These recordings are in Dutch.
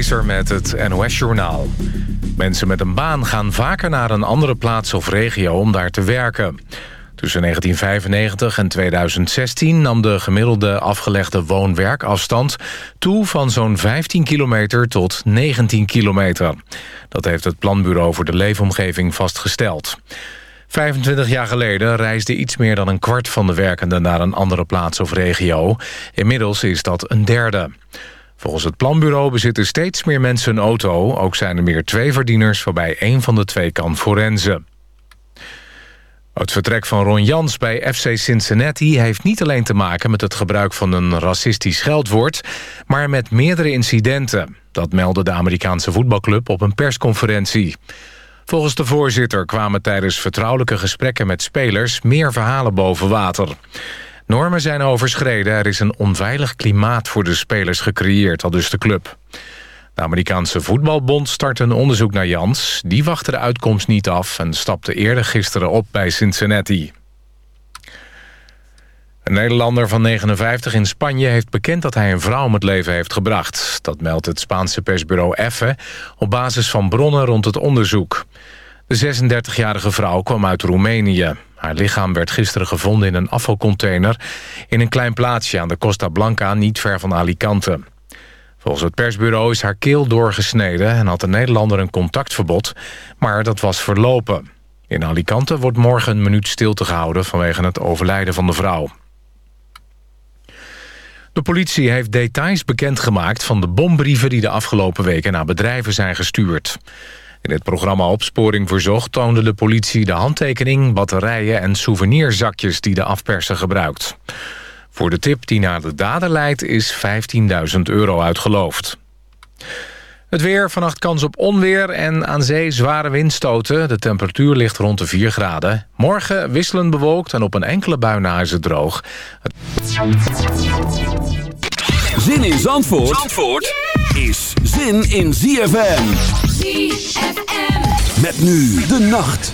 Met het NOS-journaal. Mensen met een baan gaan vaker naar een andere plaats of regio om daar te werken. Tussen 1995 en 2016 nam de gemiddelde afgelegde woon-werkafstand... toe van zo'n 15 kilometer tot 19 kilometer. Dat heeft het Planbureau voor de Leefomgeving vastgesteld. 25 jaar geleden reisde iets meer dan een kwart van de werkenden... naar een andere plaats of regio. Inmiddels is dat een derde. Volgens het planbureau bezitten steeds meer mensen een auto. Ook zijn er meer tweeverdieners waarbij één van de twee kan forensen. Het vertrek van Ron Jans bij FC Cincinnati heeft niet alleen te maken met het gebruik van een racistisch scheldwoord, maar met meerdere incidenten. Dat meldde de Amerikaanse voetbalclub op een persconferentie. Volgens de voorzitter kwamen tijdens vertrouwelijke gesprekken met spelers meer verhalen boven water. Normen zijn overschreden, er is een onveilig klimaat voor de spelers gecreëerd, al dus de club. De Amerikaanse voetbalbond startte een onderzoek naar Jans. Die wachtte de uitkomst niet af en stapte eerder gisteren op bij Cincinnati. Een Nederlander van 59 in Spanje heeft bekend dat hij een vrouw om het leven heeft gebracht. Dat meldt het Spaanse persbureau EFFE op basis van bronnen rond het onderzoek. De 36-jarige vrouw kwam uit Roemenië. Haar lichaam werd gisteren gevonden in een afvalcontainer... in een klein plaatsje aan de Costa Blanca, niet ver van Alicante. Volgens het persbureau is haar keel doorgesneden... en had de Nederlander een contactverbod, maar dat was verlopen. In Alicante wordt morgen een minuut stilte gehouden... vanwege het overlijden van de vrouw. De politie heeft details bekendgemaakt van de bombrieven... die de afgelopen weken naar bedrijven zijn gestuurd. In het programma Opsporing Verzocht toonde de politie de handtekening... batterijen en souvenirzakjes die de afperser gebruikt. Voor de tip die naar de dader leidt is 15.000 euro uitgeloofd. Het weer, vannacht kans op onweer en aan zee zware windstoten. De temperatuur ligt rond de 4 graden. Morgen wisselend bewolkt en op een enkele bui na is het droog. Zin in Zandvoort, Zandvoort is zin in ZFM. Met nu de nacht.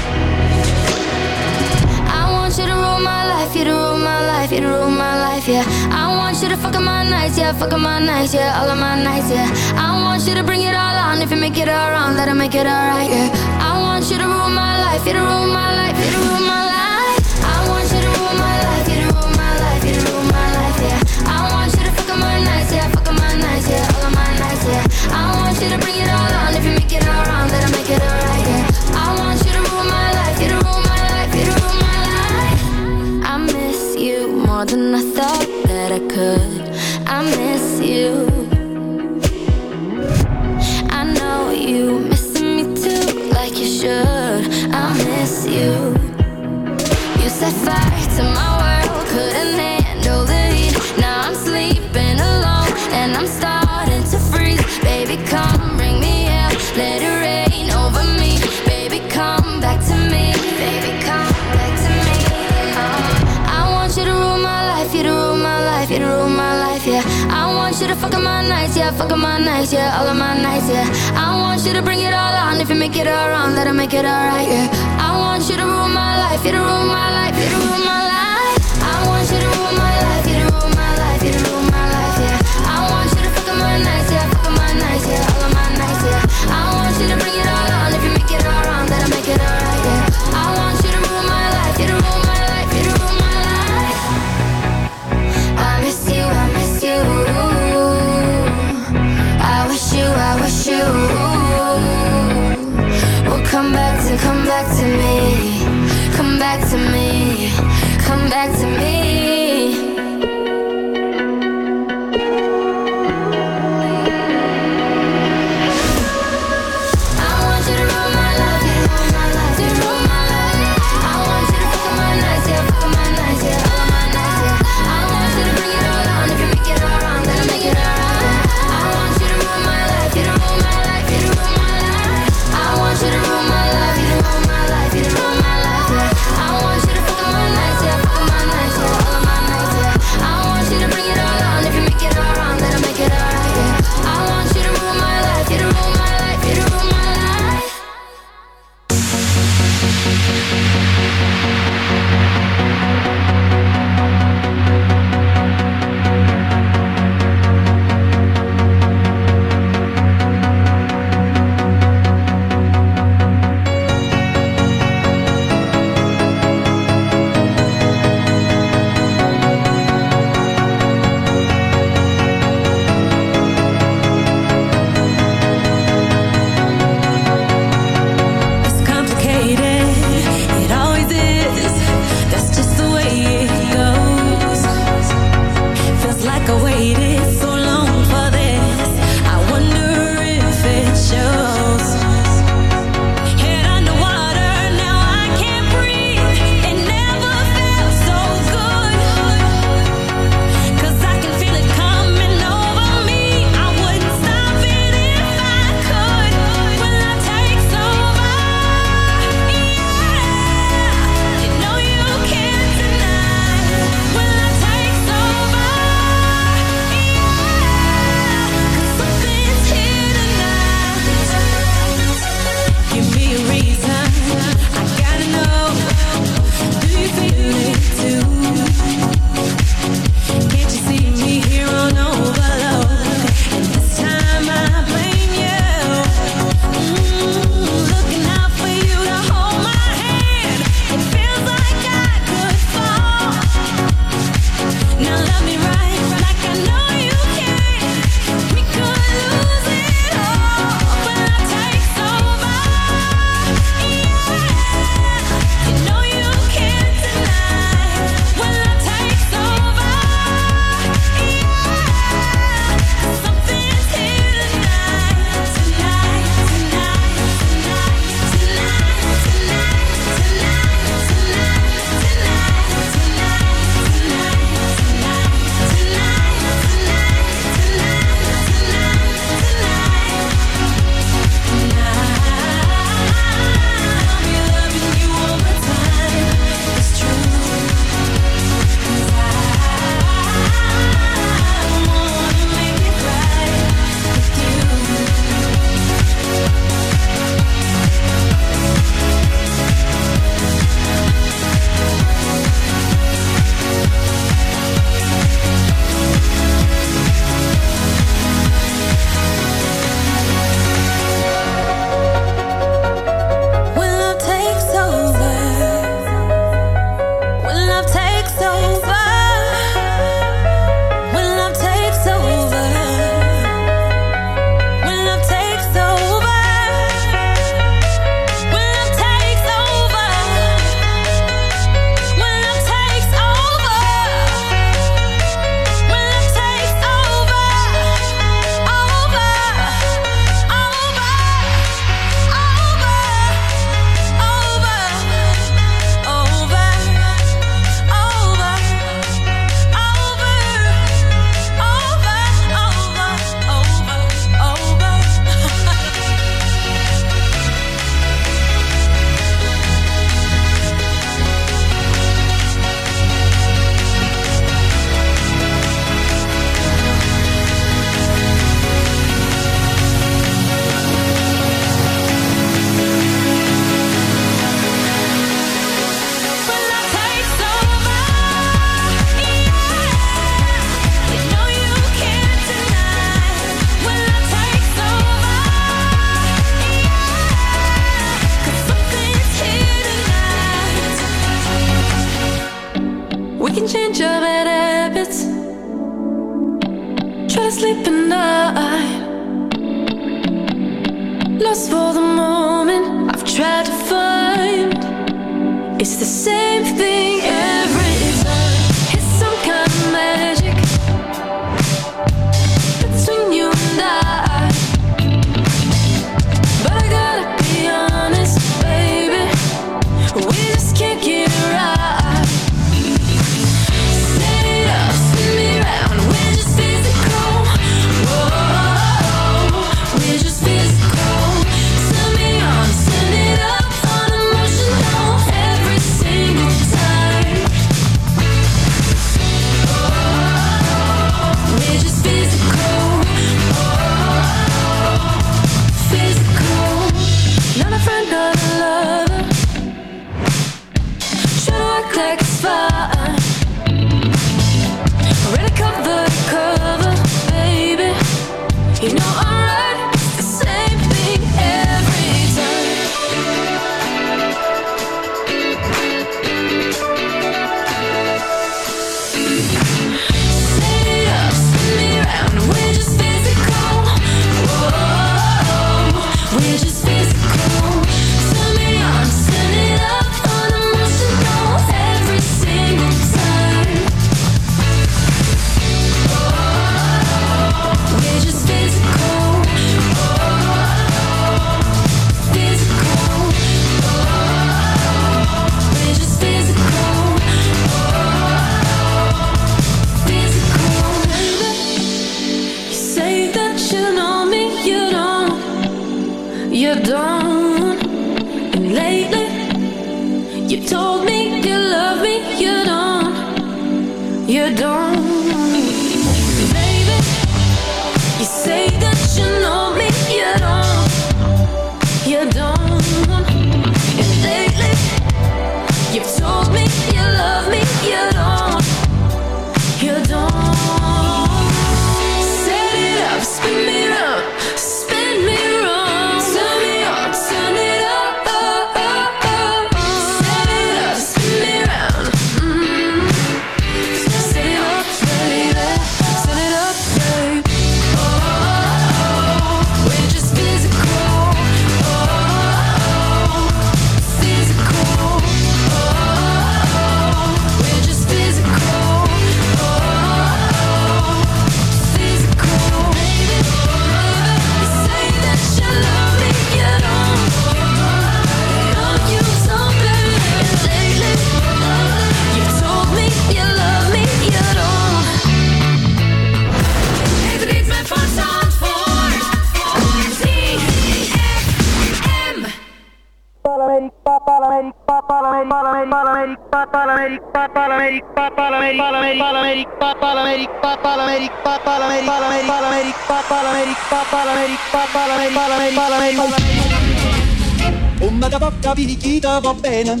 Da poca picchita va bene.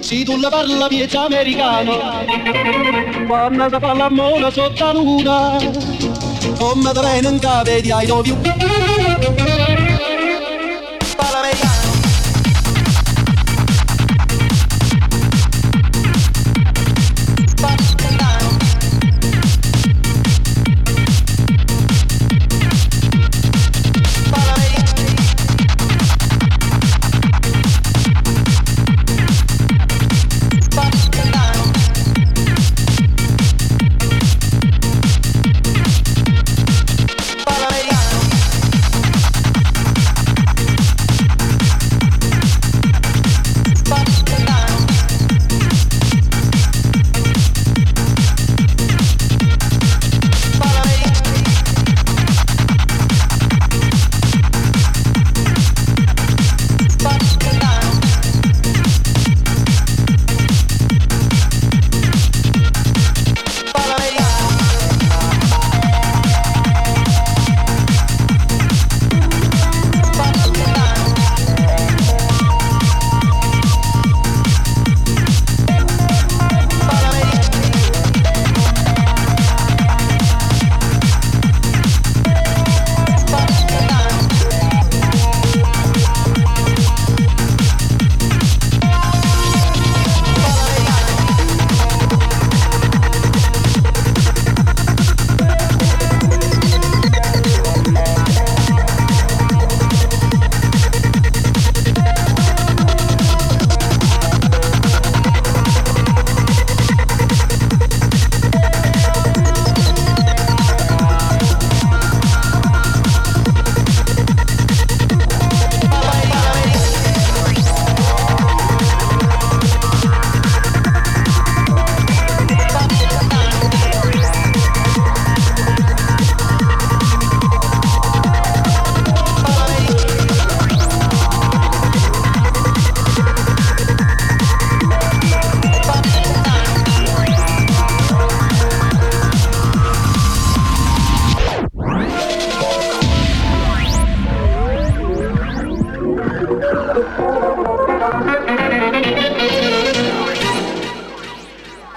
Se tu la parla piezza americano. Quando si fa l'amore sotto la luna Come da bene in cave di I love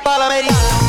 follow me.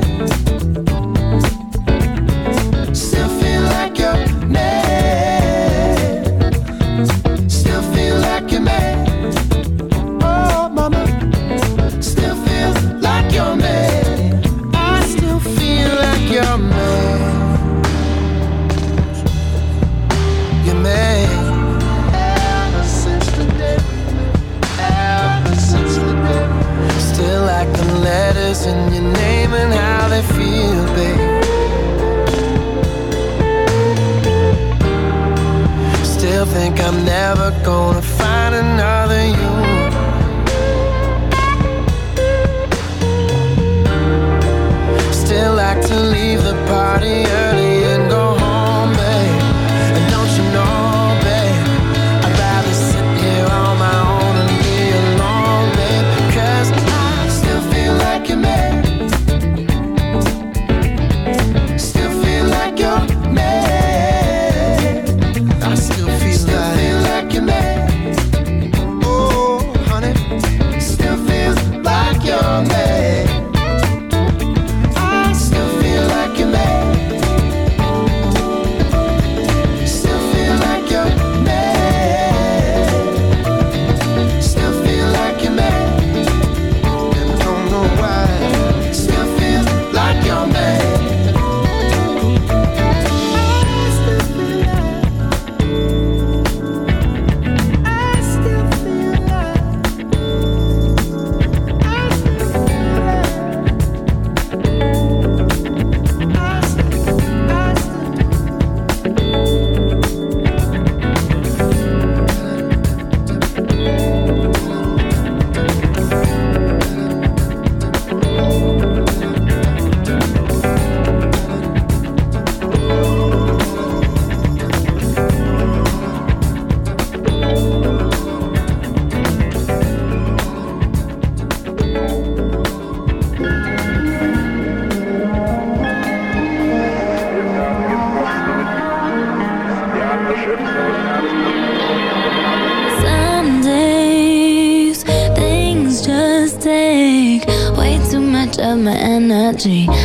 gonna find another you. Still like to leave the party early.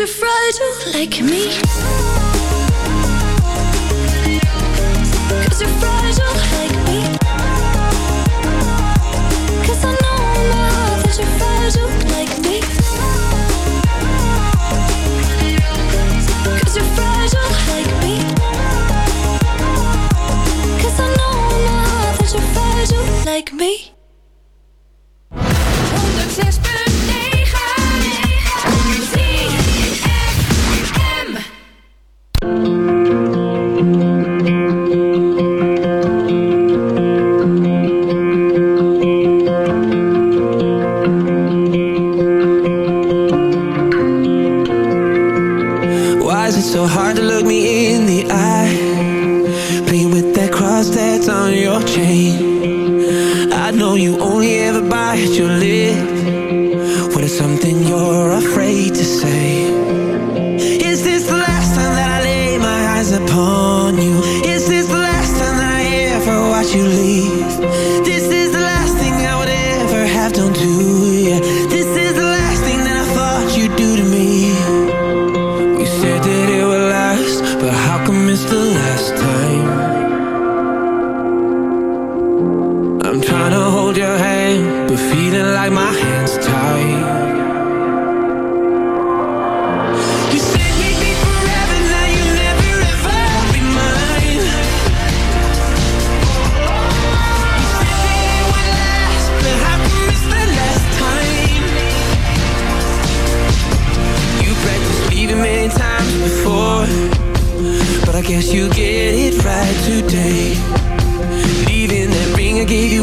are fragile like me. times before. But I guess you get it right today. Leaving that ring I gave you